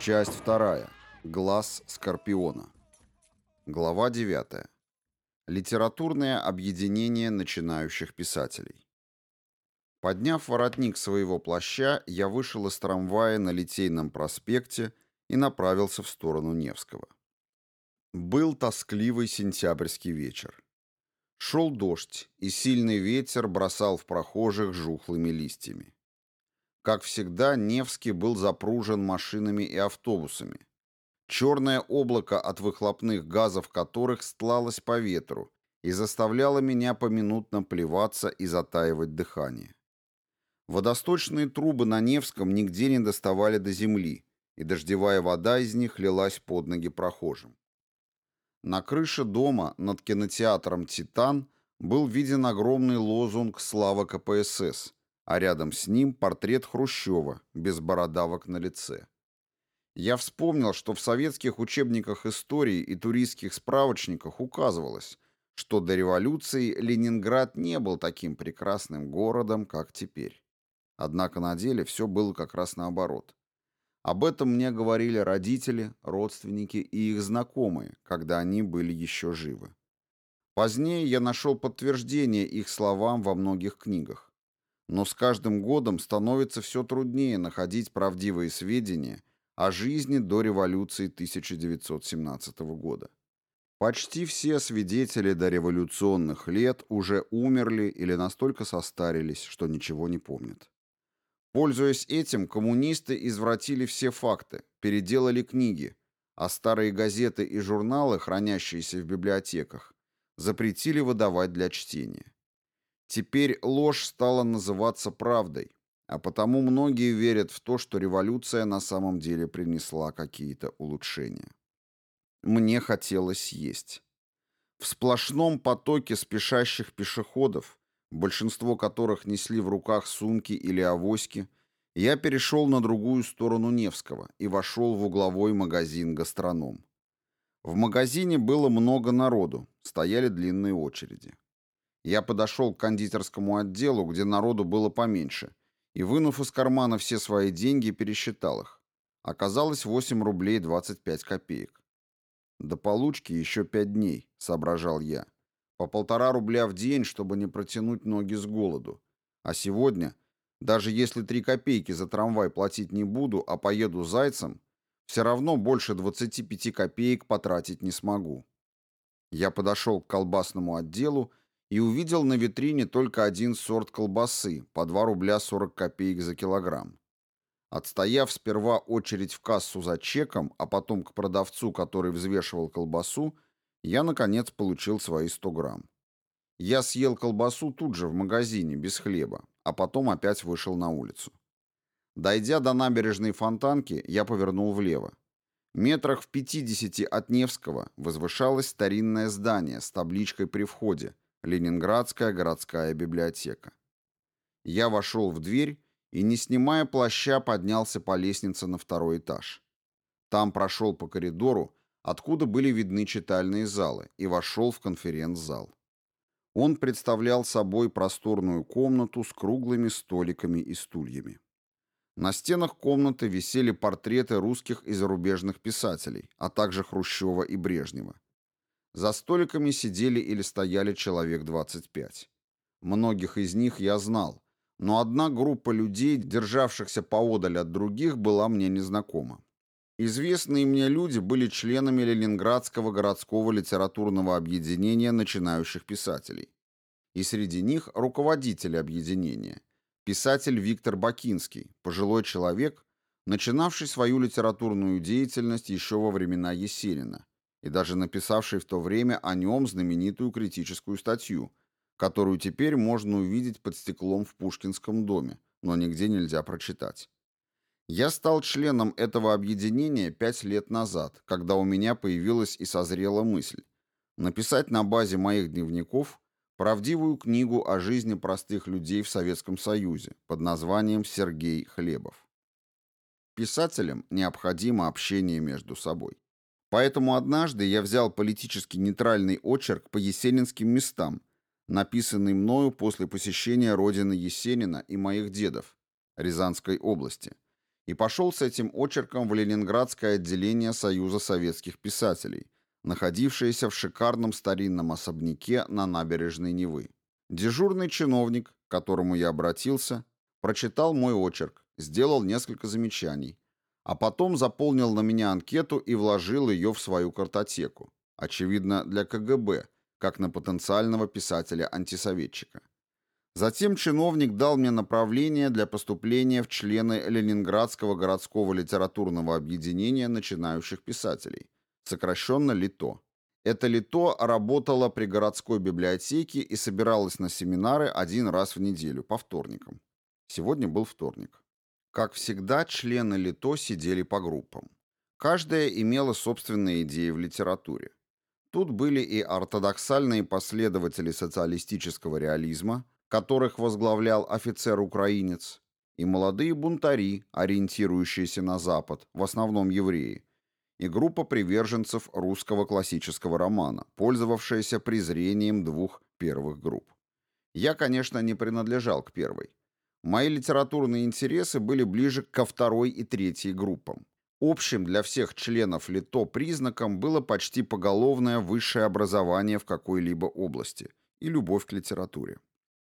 Часть вторая. Глаз Скорпиона. Глава 9. Литературное объединение начинающих писателей. Подняв воротник своего плаща, я вышел из трамвая на Литейном проспекте и направился в сторону Невского. Был тоскливый сентябрьский вечер. Шел дождь, и сильный ветер бросал в прохожих жухлыми листьями. Как всегда, Невский был запружен машинами и автобусами. Черное облако от выхлопных газов которых стлалось по ветру и заставляло меня поминутно плеваться и затаивать дыхание. Водосточные трубы на Невском нигде не доставали до земли, и дождевая вода из них лилась под ноги прохожим. На крыше дома над кинотеатром «Титан» был виден огромный лозунг «Слава КПСС», а рядом с ним портрет Хрущева, без бородавок на лице. Я вспомнил, что в советских учебниках истории и туристских справочниках указывалось, что до революции Ленинград не был таким прекрасным городом, как теперь. Однако на деле все было как раз наоборот. Об этом мне говорили родители, родственники и их знакомые, когда они были еще живы. Позднее я нашел подтверждение их словам во многих книгах. Но с каждым годом становится все труднее находить правдивые сведения о жизни до революции 1917 года. Почти все свидетели дореволюционных лет уже умерли или настолько состарились, что ничего не помнят. Пользуясь этим, коммунисты извратили все факты, переделали книги, а старые газеты и журналы, хранящиеся в библиотеках, запретили выдавать для чтения. Теперь ложь стала называться правдой, а потому многие верят в то, что революция на самом деле принесла какие-то улучшения. Мне хотелось есть. В сплошном потоке спешащих пешеходов, большинство которых несли в руках сумки или авоськи, я перешел на другую сторону Невского и вошел в угловой магазин «Гастроном». В магазине было много народу, стояли длинные очереди. Я подошел к кондитерскому отделу, где народу было поменьше, и, вынув из кармана все свои деньги, пересчитал их. Оказалось 8 рублей 25 копеек. «До получки еще пять дней», — соображал я. «По полтора рубля в день, чтобы не протянуть ноги с голоду. А сегодня, даже если три копейки за трамвай платить не буду, а поеду зайцем, все равно больше 25 копеек потратить не смогу». Я подошел к колбасному отделу и увидел на витрине только один сорт колбасы по 2 рубля 40 копеек за килограмм. Отстояв сперва очередь в кассу за чеком, а потом к продавцу, который взвешивал колбасу, я, наконец, получил свои 100 грамм. Я съел колбасу тут же в магазине, без хлеба, а потом опять вышел на улицу. Дойдя до набережной Фонтанки, я повернул влево. Метрах в 50 от Невского возвышалось старинное здание с табличкой при входе Ленинградская городская библиотека. Я вошел в дверь и, не снимая плаща, поднялся по лестнице на второй этаж. Там прошел по коридору, откуда были видны читальные залы, и вошел в конференц-зал. Он представлял собой просторную комнату с круглыми столиками и стульями. На стенах комнаты висели портреты русских и зарубежных писателей, а также Хрущева и Брежнева. За столиками сидели или стояли человек 25. Многих из них я знал, но одна группа людей, державшихся поодаль от других, была мне незнакома. Известные мне люди были членами Ленинградского городского литературного объединения начинающих писателей. И среди них руководитель объединения, писатель Виктор Бакинский, пожилой человек, начинавший свою литературную деятельность еще во времена Есенина, и даже написавший в то время о нем знаменитую критическую статью, которую теперь можно увидеть под стеклом в Пушкинском доме, но нигде нельзя прочитать. Я стал членом этого объединения пять лет назад, когда у меня появилась и созрела мысль написать на базе моих дневников правдивую книгу о жизни простых людей в Советском Союзе под названием «Сергей Хлебов». Писателям необходимо общение между собой. Поэтому однажды я взял политически нейтральный очерк по есенинским местам, написанный мною после посещения родины Есенина и моих дедов, Рязанской области, и пошел с этим очерком в Ленинградское отделение Союза советских писателей, находившееся в шикарном старинном особняке на набережной Невы. Дежурный чиновник, к которому я обратился, прочитал мой очерк, сделал несколько замечаний, а потом заполнил на меня анкету и вложил ее в свою картотеку, очевидно, для КГБ, как на потенциального писателя-антисоветчика. Затем чиновник дал мне направление для поступления в члены Ленинградского городского литературного объединения начинающих писателей, сокращенно ЛИТО. Это ЛИТО работало при городской библиотеке и собиралось на семинары один раз в неделю, по вторникам. Сегодня был вторник. Как всегда, члены ЛИТО сидели по группам. Каждая имела собственные идеи в литературе. Тут были и ортодоксальные последователи социалистического реализма, которых возглавлял офицер-украинец, и молодые бунтари, ориентирующиеся на Запад, в основном евреи, и группа приверженцев русского классического романа, пользовавшаяся презрением двух первых групп. Я, конечно, не принадлежал к первой. Мои литературные интересы были ближе ко второй и третьей группам. Общим для всех членов ЛИТО признаком было почти поголовное высшее образование в какой-либо области и любовь к литературе.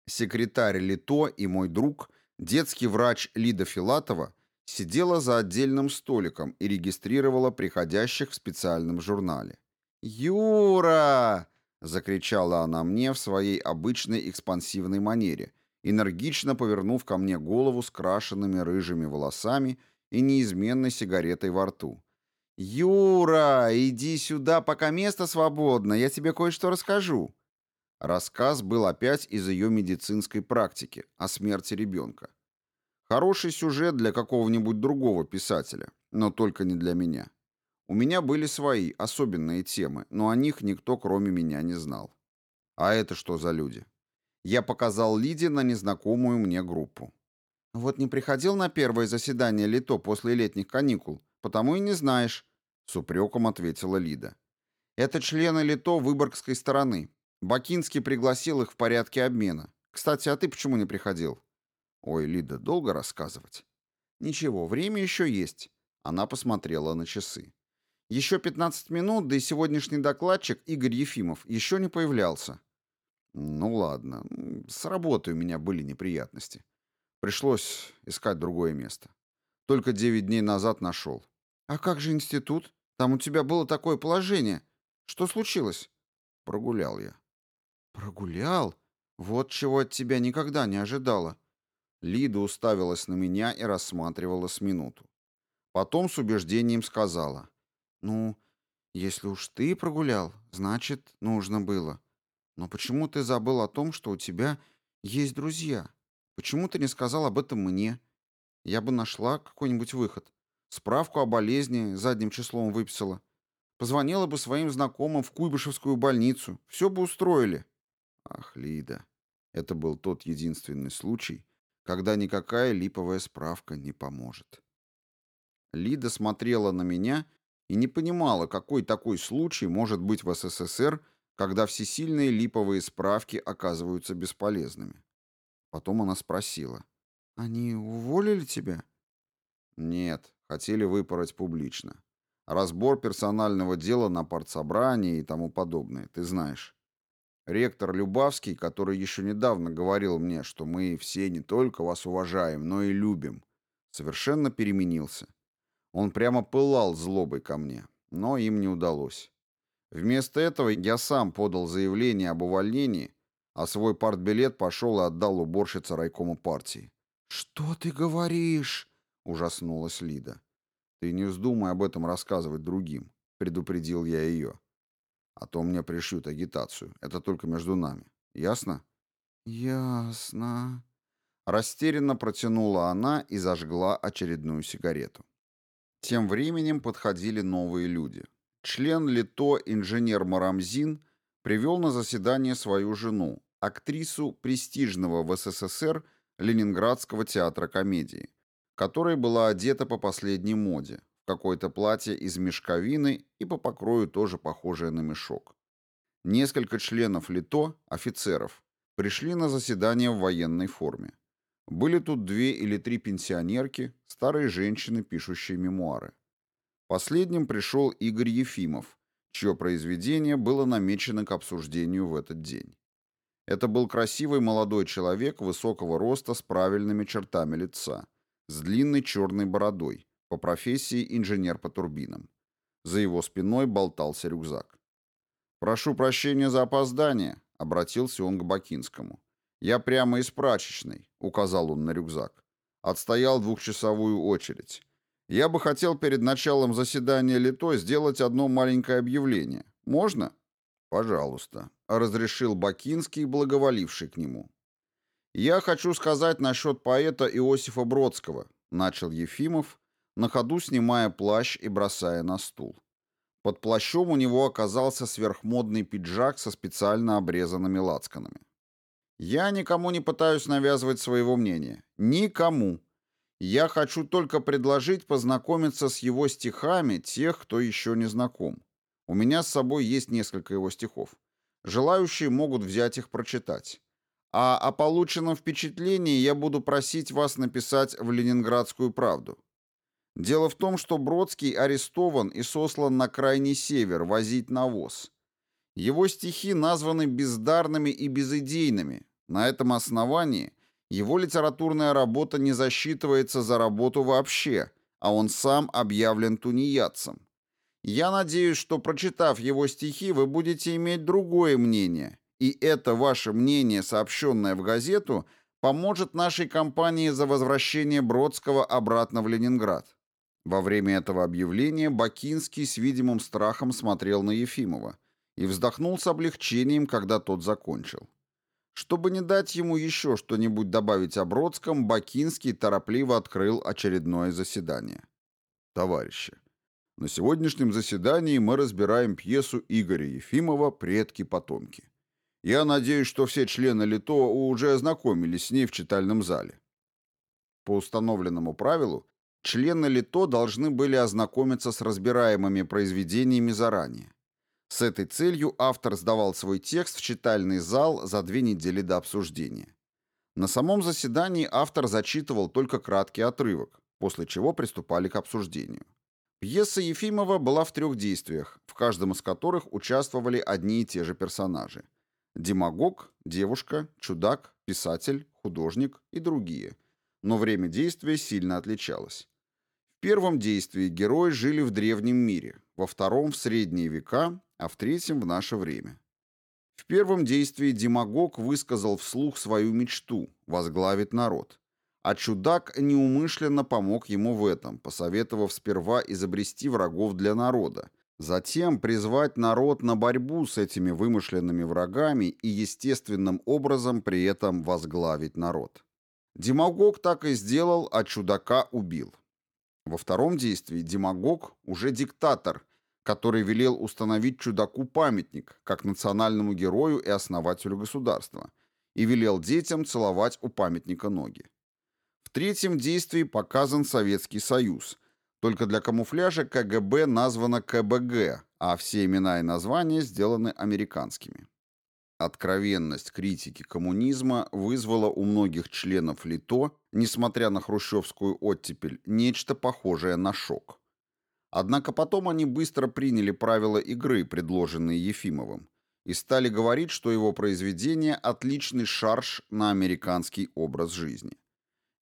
Секретарь ЛИТО и мой друг, детский врач Лида Филатова, сидела за отдельным столиком и регистрировала приходящих в специальном журнале. «Юра!» — закричала она мне в своей обычной экспансивной манере — энергично повернув ко мне голову с крашенными рыжими волосами и неизменной сигаретой во рту. «Юра, иди сюда, пока место свободно, я тебе кое-что расскажу». Рассказ был опять из ее медицинской практики о смерти ребенка. Хороший сюжет для какого-нибудь другого писателя, но только не для меня. У меня были свои, особенные темы, но о них никто, кроме меня, не знал. А это что за люди? Я показал Лиде на незнакомую мне группу. «Вот не приходил на первое заседание Лито после летних каникул, потому и не знаешь», — с упреком ответила Лида. «Это члены Лито Выборгской стороны. Бакинский пригласил их в порядке обмена. Кстати, а ты почему не приходил?» «Ой, Лида, долго рассказывать?» «Ничего, время еще есть». Она посмотрела на часы. «Еще 15 минут, да и сегодняшний докладчик Игорь Ефимов еще не появлялся. Ну ладно, с работы у меня были неприятности. Пришлось искать другое место. Только девять дней назад нашел. А как же институт? Там у тебя было такое положение. Что случилось? Прогулял я. Прогулял? Вот чего от тебя никогда не ожидала. Лида уставилась на меня и рассматривала с минуту. Потом с убеждением сказала. «Ну, если уж ты прогулял, значит, нужно было. Но почему ты забыл о том, что у тебя есть друзья? Почему ты не сказал об этом мне? Я бы нашла какой-нибудь выход. Справку о болезни задним числом выписала. Позвонила бы своим знакомым в Куйбышевскую больницу. Все бы устроили. Ах, Лида, это был тот единственный случай, когда никакая липовая справка не поможет. Лида смотрела на меня и не понимала, какой такой случай может быть в СССР, когда всесильные липовые справки оказываются бесполезными. Потом она спросила. «Они уволили тебя?» «Нет, хотели выпороть публично. Разбор персонального дела на партсобрании и тому подобное, ты знаешь. Ректор Любавский, который еще недавно говорил мне, что мы все не только вас уважаем, но и любим, совершенно переменился. Он прямо пылал злобой ко мне, но им не удалось. Вместо этого я сам подал заявление об увольнении, а свой партбилет пошел и отдал уборщице райкома партии. «Что ты говоришь?» — ужаснулась Лида. «Ты не вздумай об этом рассказывать другим», — предупредил я ее. «А то мне пришьют агитацию. Это только между нами. Ясно?» «Ясно», — растерянно протянула она и зажгла очередную сигарету. Тем временем подходили новые люди. Член ЛИТО инженер Марамзин привел на заседание свою жену, актрису престижного в СССР Ленинградского театра комедии, которая была одета по последней моде, в какое-то платье из мешковины и по покрою тоже похожее на мешок. Несколько членов ЛИТО, офицеров, пришли на заседание в военной форме. Были тут две или три пенсионерки, старые женщины, пишущие мемуары. Последним пришел Игорь Ефимов, чье произведение было намечено к обсуждению в этот день. Это был красивый молодой человек высокого роста с правильными чертами лица, с длинной черной бородой, по профессии инженер по турбинам. За его спиной болтался рюкзак. «Прошу прощения за опоздание», — обратился он к Бакинскому. «Я прямо из прачечной», — указал он на рюкзак. Отстоял двухчасовую очередь. «Я бы хотел перед началом заседания Лито сделать одно маленькое объявление. Можно?» «Пожалуйста», — разрешил Бакинский, благоволивший к нему. «Я хочу сказать насчет поэта Иосифа Бродского», — начал Ефимов, на ходу снимая плащ и бросая на стул. Под плащом у него оказался сверхмодный пиджак со специально обрезанными лацканами. «Я никому не пытаюсь навязывать своего мнения. Никому. Я хочу только предложить познакомиться с его стихами тех, кто еще не знаком. У меня с собой есть несколько его стихов. Желающие могут взять их прочитать. А о полученном впечатлении я буду просить вас написать в «Ленинградскую правду». Дело в том, что Бродский арестован и сослан на крайний север возить навоз. Его стихи названы бездарными и безыдейными. На этом основании его литературная работа не засчитывается за работу вообще, а он сам объявлен тунеядцем. Я надеюсь, что, прочитав его стихи, вы будете иметь другое мнение, и это ваше мнение, сообщенное в газету, поможет нашей кампании за возвращение Бродского обратно в Ленинград. Во время этого объявления Бакинский с видимым страхом смотрел на Ефимова и вздохнул с облегчением, когда тот закончил. Чтобы не дать ему еще что-нибудь добавить о Бродском, Бакинский торопливо открыл очередное заседание. Товарищи, на сегодняшнем заседании мы разбираем пьесу Игоря Ефимова «Предки-потомки». Я надеюсь, что все члены ЛИТО уже ознакомились с ней в читальном зале. По установленному правилу Члены ЛИТО должны были ознакомиться с разбираемыми произведениями заранее. С этой целью автор сдавал свой текст в читальный зал за две недели до обсуждения. На самом заседании автор зачитывал только краткий отрывок, после чего приступали к обсуждению. Пьеса Ефимова была в трех действиях, в каждом из которых участвовали одни и те же персонажи. Демагог, девушка, чудак, писатель, художник и другие. Но время действия сильно отличалось первом действии герои жили в древнем мире, во втором — в средние века, а в третьем — в наше время. В первом действии демагог высказал вслух свою мечту — возглавить народ. А чудак неумышленно помог ему в этом, посоветовав сперва изобрести врагов для народа, затем призвать народ на борьбу с этими вымышленными врагами и естественным образом при этом возглавить народ. Демагог так и сделал, а чудака убил. Во втором действии демагог уже диктатор, который велел установить чудаку памятник, как национальному герою и основателю государства, и велел детям целовать у памятника ноги. В третьем действии показан Советский Союз, только для камуфляжа КГБ названо КБГ, а все имена и названия сделаны американскими. Откровенность критики коммунизма вызвала у многих членов ЛИТО, несмотря на хрущевскую оттепель, нечто похожее на шок. Однако потом они быстро приняли правила игры, предложенные Ефимовым, и стали говорить, что его произведение – отличный шарж на американский образ жизни.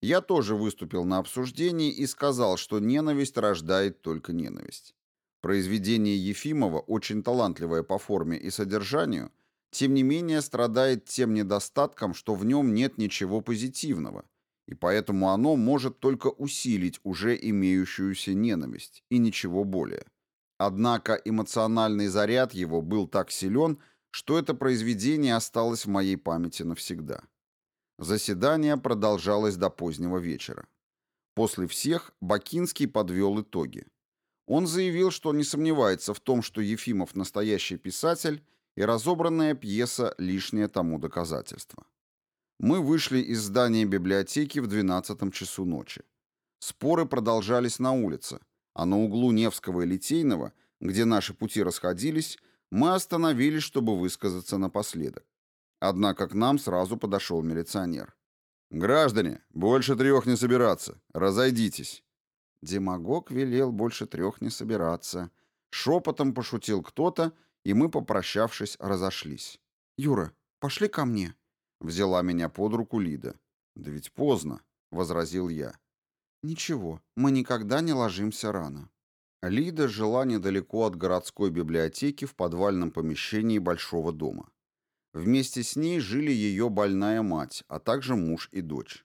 Я тоже выступил на обсуждении и сказал, что ненависть рождает только ненависть. Произведение Ефимова, очень талантливое по форме и содержанию – тем не менее страдает тем недостатком, что в нем нет ничего позитивного, и поэтому оно может только усилить уже имеющуюся ненависть, и ничего более. Однако эмоциональный заряд его был так силен, что это произведение осталось в моей памяти навсегда. Заседание продолжалось до позднего вечера. После всех Бакинский подвел итоги. Он заявил, что не сомневается в том, что Ефимов настоящий писатель, и разобранная пьеса – лишнее тому доказательство. Мы вышли из здания библиотеки в 12 часу ночи. Споры продолжались на улице, а на углу Невского и Литейного, где наши пути расходились, мы остановились, чтобы высказаться напоследок. Однако к нам сразу подошел милиционер. «Граждане, больше трех не собираться. Разойдитесь». Демагог велел больше трех не собираться. Шепотом пошутил кто-то, и мы, попрощавшись, разошлись. «Юра, пошли ко мне», — взяла меня под руку Лида. «Да ведь поздно», — возразил я. «Ничего, мы никогда не ложимся рано». Лида жила недалеко от городской библиотеки в подвальном помещении большого дома. Вместе с ней жили ее больная мать, а также муж и дочь.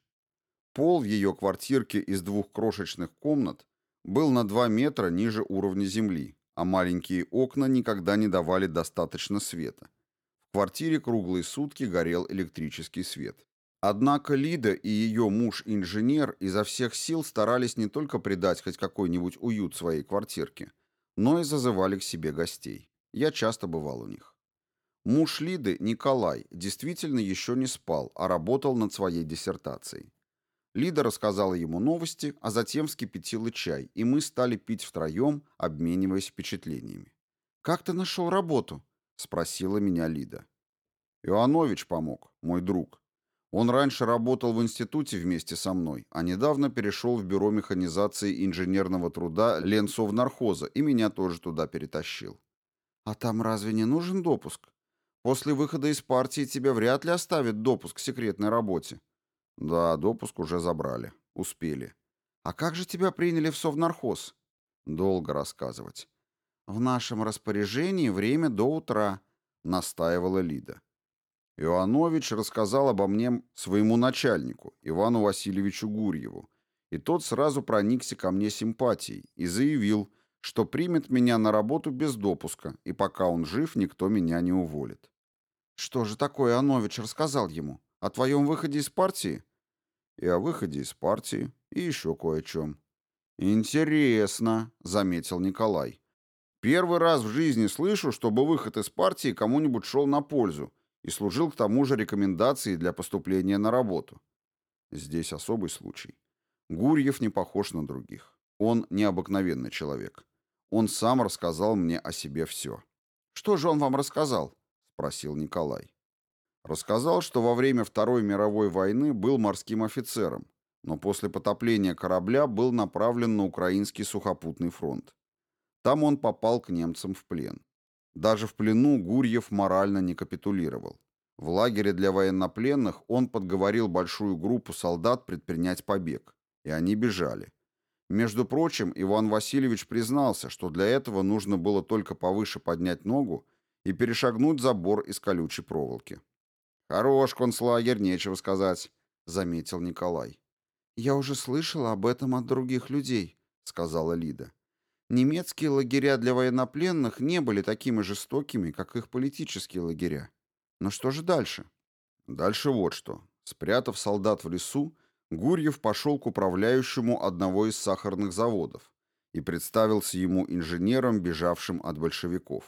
Пол в ее квартирке из двух крошечных комнат был на 2 метра ниже уровня земли, а маленькие окна никогда не давали достаточно света. Квартире круглые сутки горел электрический свет. Однако Лида и ее муж-инженер изо всех сил старались не только придать хоть какой-нибудь уют своей квартирке, но и зазывали к себе гостей. Я часто бывал у них. Муж Лиды, Николай, действительно еще не спал, а работал над своей диссертацией. Лида рассказала ему новости, а затем вскипятила чай, и мы стали пить втроем, обмениваясь впечатлениями. «Как ты нашел работу?» — спросила меня Лида. «Иоанович помог, мой друг. Он раньше работал в институте вместе со мной, а недавно перешел в бюро механизации инженерного труда Ленсовнархоза и меня тоже туда перетащил». «А там разве не нужен допуск?» После выхода из партии тебе вряд ли оставят допуск к секретной работе. Да, допуск уже забрали. Успели. А как же тебя приняли в Совнархоз? Долго рассказывать. В нашем распоряжении время до утра, настаивала Лида. Иоаннович рассказал обо мне своему начальнику, Ивану Васильевичу Гурьеву, и тот сразу проникся ко мне симпатией и заявил, что примет меня на работу без допуска, и пока он жив, никто меня не уволит. Что же такое Анович рассказал ему? О твоем выходе из партии? И о выходе из партии, и еще кое о чем. Интересно, заметил Николай. Первый раз в жизни слышу, чтобы выход из партии кому-нибудь шел на пользу и служил к тому же рекомендацией для поступления на работу. Здесь особый случай. Гурьев не похож на других. Он необыкновенный человек. Он сам рассказал мне о себе все. Что же он вам рассказал? спросил Николай. Рассказал, что во время Второй мировой войны был морским офицером, но после потопления корабля был направлен на Украинский сухопутный фронт. Там он попал к немцам в плен. Даже в плену Гурьев морально не капитулировал. В лагере для военнопленных он подговорил большую группу солдат предпринять побег, и они бежали. Между прочим, Иван Васильевич признался, что для этого нужно было только повыше поднять ногу и перешагнуть забор из колючей проволоки. «Хорош концлагерь, нечего сказать», — заметил Николай. «Я уже слышала об этом от других людей», — сказала Лида. «Немецкие лагеря для военнопленных не были такими жестокими, как их политические лагеря. Но что же дальше?» «Дальше вот что. Спрятав солдат в лесу, Гурьев пошел к управляющему одного из сахарных заводов и представился ему инженером, бежавшим от большевиков.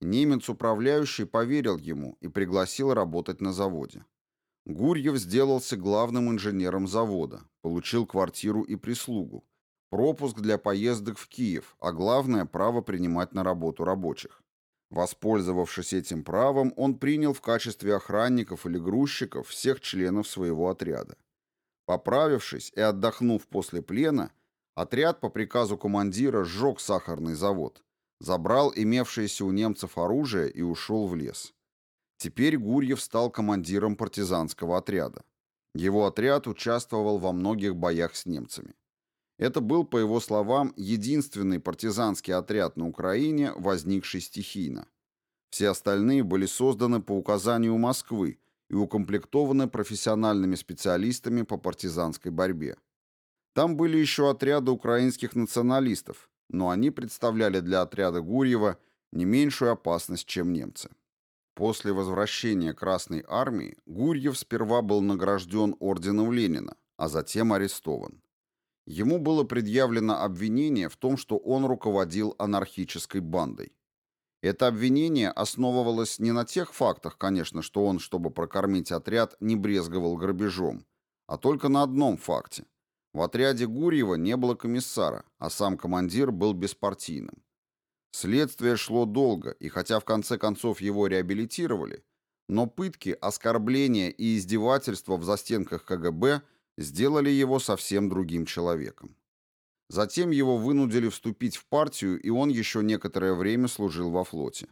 Немец-управляющий поверил ему и пригласил работать на заводе. Гурьев сделался главным инженером завода, получил квартиру и прислугу, пропуск для поездок в Киев, а главное – право принимать на работу рабочих. Воспользовавшись этим правом, он принял в качестве охранников или грузчиков всех членов своего отряда. Поправившись и отдохнув после плена, отряд по приказу командира сжег сахарный завод, забрал имевшееся у немцев оружие и ушел в лес. Теперь Гурьев стал командиром партизанского отряда. Его отряд участвовал во многих боях с немцами. Это был, по его словам, единственный партизанский отряд на Украине, возникший стихийно. Все остальные были созданы по указанию Москвы и укомплектованы профессиональными специалистами по партизанской борьбе. Там были еще отряды украинских националистов, но они представляли для отряда Гурьева не меньшую опасность, чем немцы. После возвращения Красной Армии Гурьев сперва был награжден орденом Ленина, а затем арестован. Ему было предъявлено обвинение в том, что он руководил анархической бандой. Это обвинение основывалось не на тех фактах, конечно, что он, чтобы прокормить отряд, не брезговал грабежом, а только на одном факте – в отряде Гурьева не было комиссара, а сам командир был беспартийным. Следствие шло долго, и хотя в конце концов его реабилитировали, Но пытки, оскорбления и издевательства в застенках КГБ сделали его совсем другим человеком. Затем его вынудили вступить в партию, и он еще некоторое время служил во флоте.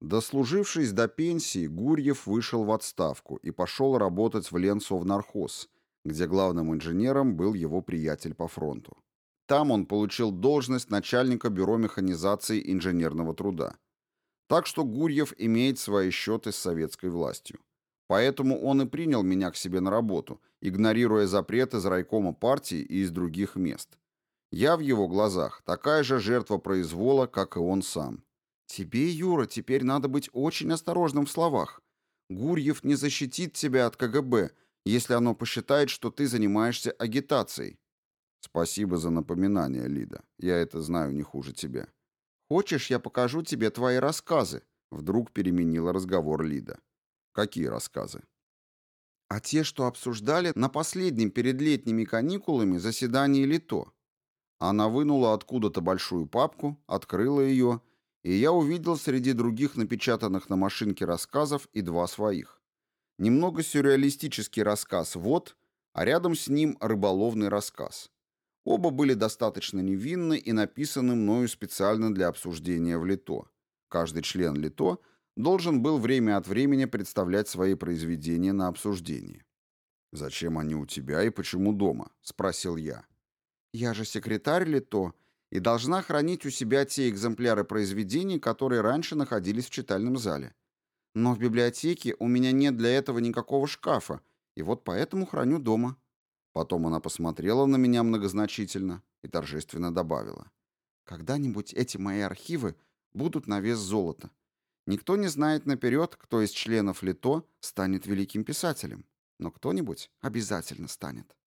Дослужившись до пенсии, Гурьев вышел в отставку и пошел работать в Ленсовнархоз, где главным инженером был его приятель по фронту. Там он получил должность начальника бюро механизации инженерного труда. Так что Гурьев имеет свои счеты с советской властью. Поэтому он и принял меня к себе на работу, игнорируя запреты из райкома партии и из других мест. Я в его глазах такая же жертва произвола, как и он сам. Тебе, Юра, теперь надо быть очень осторожным в словах. Гурьев не защитит тебя от КГБ, если оно посчитает, что ты занимаешься агитацией. Спасибо за напоминание, Лида. Я это знаю не хуже тебя. Хочешь, я покажу тебе твои рассказы? Вдруг переменила разговор Лида. Какие рассказы? А те, что обсуждали на последнем перед летними каникулами заседании Лито. Она вынула откуда-то большую папку, открыла ее, и я увидел среди других напечатанных на машинке рассказов и два своих. Немного сюрреалистический рассказ «Вот», а рядом с ним рыболовный рассказ. Оба были достаточно невинны и написаны мною специально для обсуждения в Лито. Каждый член Лито должен был время от времени представлять свои произведения на обсуждение. «Зачем они у тебя и почему дома?» — спросил я. «Я же секретарь Лито и должна хранить у себя те экземпляры произведений, которые раньше находились в читальном зале. Но в библиотеке у меня нет для этого никакого шкафа, и вот поэтому храню дома». Потом она посмотрела на меня многозначительно и торжественно добавила. «Когда-нибудь эти мои архивы будут на вес золота. Никто не знает наперед, кто из членов ЛИТО станет великим писателем, но кто-нибудь обязательно станет».